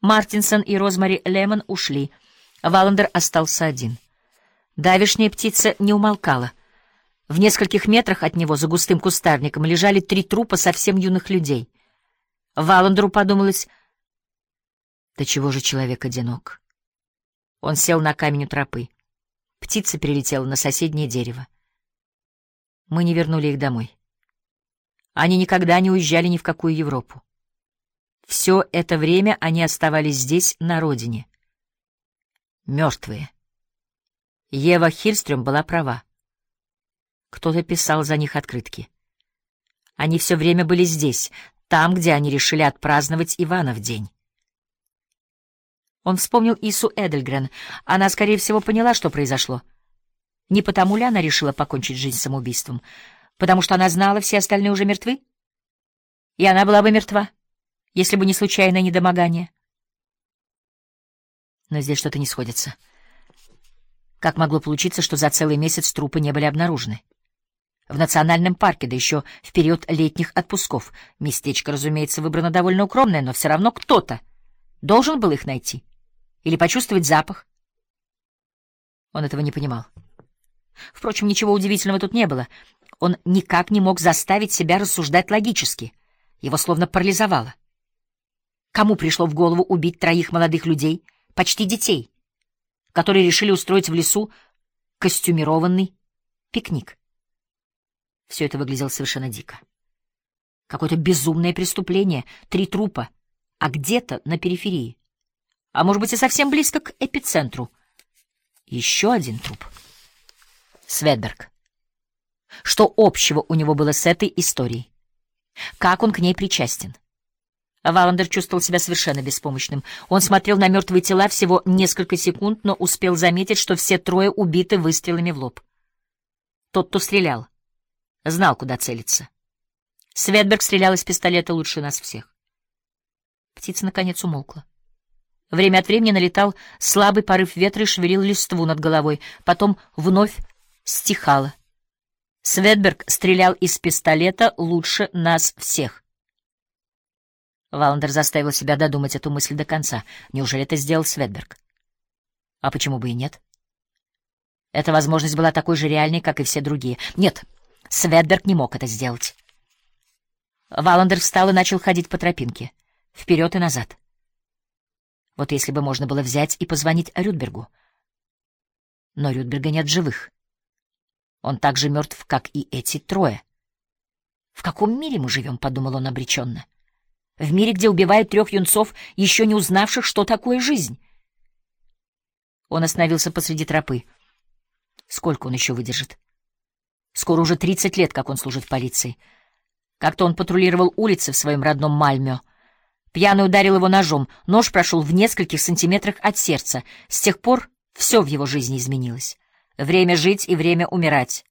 Мартинсон и Розмари Лемон ушли. Валандер остался один. Давишняя птица не умолкала. В нескольких метрах от него, за густым кустарником, лежали три трупа совсем юных людей. Валандеру подумалось, да чего же человек одинок? Он сел на камень у тропы. Птица перелетела на соседнее дерево. Мы не вернули их домой. Они никогда не уезжали ни в какую Европу. Все это время они оставались здесь, на родине. Мертвые. Ева Хильстрём была права. Кто-то писал за них открытки. Они все время были здесь, там, где они решили отпраздновать Иванов день. Он вспомнил Ису Эдельгрен. Она, скорее всего, поняла, что произошло. Не потому ли она решила покончить жизнь самоубийством? Потому что она знала, все остальные уже мертвы? И она была бы мертва, если бы не случайное недомогание. Но здесь что-то не сходится. Как могло получиться, что за целый месяц трупы не были обнаружены? В национальном парке, да еще в период летних отпусков. Местечко, разумеется, выбрано довольно укромное, но все равно кто-то должен был их найти. Или почувствовать запах. Он этого не понимал. Впрочем, ничего удивительного тут не было. Он никак не мог заставить себя рассуждать логически. Его словно парализовало. Кому пришло в голову убить троих молодых людей, почти детей? которые решили устроить в лесу костюмированный пикник. Все это выглядело совершенно дико. Какое-то безумное преступление, три трупа, а где-то на периферии. А может быть и совсем близко к эпицентру. Еще один труп. Светберг. Что общего у него было с этой историей? Как он к ней причастен? Валандер чувствовал себя совершенно беспомощным. Он смотрел на мертвые тела всего несколько секунд, но успел заметить, что все трое убиты выстрелами в лоб. Тот, кто стрелял, знал, куда целиться. Светберг стрелял из пистолета лучше нас всех. Птица, наконец, умолкла. Время от времени налетал слабый порыв ветра и шевелил листву над головой, потом вновь стихало. Светберг стрелял из пистолета лучше нас всех. Валандер заставил себя додумать эту мысль до конца. Неужели это сделал Светберг? А почему бы и нет? Эта возможность была такой же реальной, как и все другие. Нет, Светберг не мог это сделать. Валандер встал и начал ходить по тропинке. Вперед и назад. Вот если бы можно было взять и позвонить Рюдбергу. Но Рюдберга нет живых. Он так же мертв, как и эти трое. «В каком мире мы живем?» — подумал он обреченно. — в мире, где убивают трех юнцов, еще не узнавших, что такое жизнь. Он остановился посреди тропы. Сколько он еще выдержит? Скоро уже тридцать лет, как он служит в полиции. Как-то он патрулировал улицы в своем родном Мальмё. Пьяный ударил его ножом. Нож прошел в нескольких сантиметрах от сердца. С тех пор все в его жизни изменилось. Время жить и время умирать.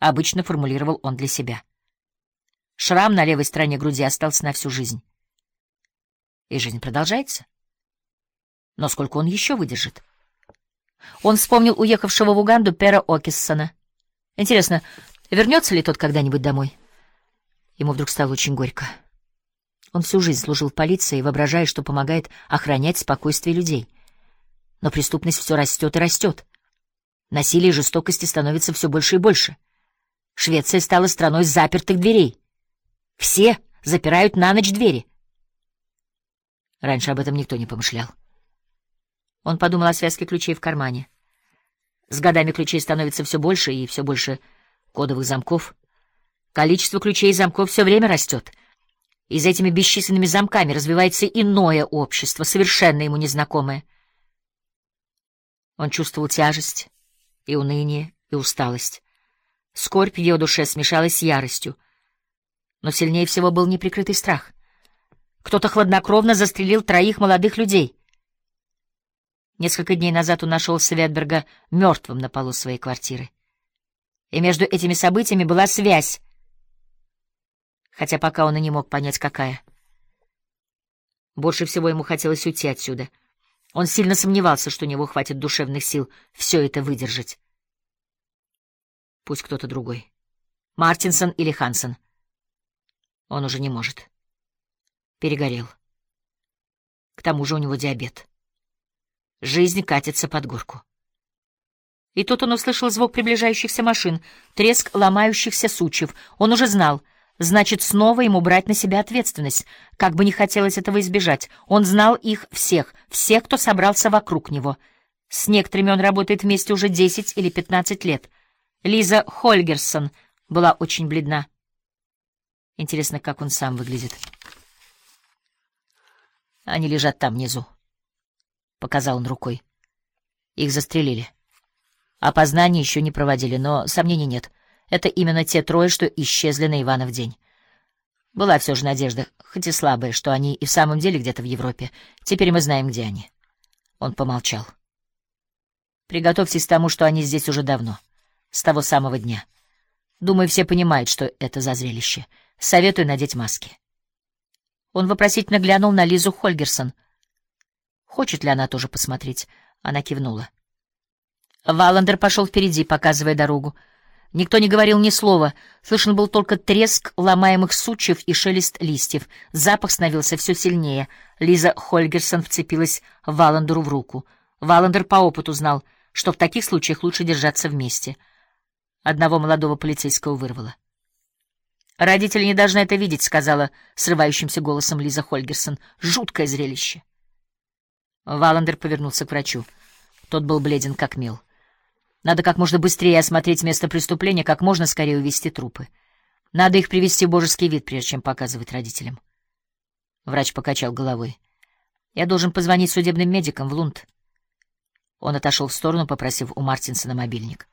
Обычно формулировал он для себя. Шрам на левой стороне груди остался на всю жизнь. И жизнь продолжается. Но сколько он еще выдержит? Он вспомнил уехавшего в Уганду Пера Окиссона. Интересно, вернется ли тот когда-нибудь домой? Ему вдруг стало очень горько. Он всю жизнь служил полиции, воображая, что помогает охранять спокойствие людей. Но преступность все растет и растет. Насилие и жестокости становятся все больше и больше. Швеция стала страной запертых дверей. Все запирают на ночь двери. Раньше об этом никто не помышлял. Он подумал о связке ключей в кармане. С годами ключей становится все больше и все больше кодовых замков. Количество ключей и замков все время растет. И за этими бесчисленными замками развивается иное общество, совершенно ему незнакомое. Он чувствовал тяжесть и уныние, и усталость. Скорбь в ее душе смешалась с яростью. Но сильнее всего был неприкрытый страх. Кто-то хладнокровно застрелил троих молодых людей. Несколько дней назад он нашел Светберга мертвым на полу своей квартиры. И между этими событиями была связь, хотя пока он и не мог понять, какая. Больше всего ему хотелось уйти отсюда. Он сильно сомневался, что у него хватит душевных сил все это выдержать. Пусть кто-то другой. Мартинсон или Хансен. Он уже не может перегорел. К тому же у него диабет. Жизнь катится под горку. И тут он услышал звук приближающихся машин, треск ломающихся сучьев. Он уже знал, значит, снова ему брать на себя ответственность, как бы не хотелось этого избежать. Он знал их всех, всех, кто собрался вокруг него. С некоторыми он работает вместе уже 10 или 15 лет. Лиза Хольгерсон была очень бледна. Интересно, как он сам выглядит. Они лежат там внизу. Показал он рукой. Их застрелили. Опознание еще не проводили, но сомнений нет. Это именно те трое, что исчезли на Иванов день. Была все же надежда, хоть и слабая, что они и в самом деле где-то в Европе. Теперь мы знаем, где они. Он помолчал. Приготовьтесь к тому, что они здесь уже давно, с того самого дня. Думаю, все понимают, что это за зрелище. Советую надеть маски. Он вопросительно глянул на Лизу Хольгерсон. Хочет ли она тоже посмотреть? Она кивнула. Валандер пошел впереди, показывая дорогу. Никто не говорил ни слова. Слышен был только треск ломаемых сучьев и шелест листьев. Запах становился все сильнее. Лиза Хольгерсон вцепилась Валандеру в руку. Валандер по опыту знал, что в таких случаях лучше держаться вместе. Одного молодого полицейского вырвало. «Родители не должны это видеть», — сказала срывающимся голосом Лиза Хольгерсон. «Жуткое зрелище». Валандер повернулся к врачу. Тот был бледен, как мел. Надо как можно быстрее осмотреть место преступления, как можно скорее увезти трупы. Надо их привести в божеский вид, прежде чем показывать родителям. Врач покачал головой. Я должен позвонить судебным медикам в Лунд. Он отошел в сторону, попросив у Мартинсона мобильник.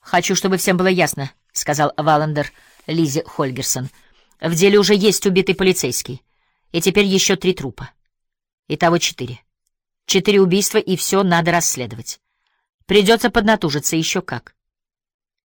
«Хочу, чтобы всем было ясно», — сказал Валандер Лизе Хольгерсон. «В деле уже есть убитый полицейский, и теперь еще три трупа. Итого четыре. Четыре убийства, и все надо расследовать. Придется поднатужиться еще как.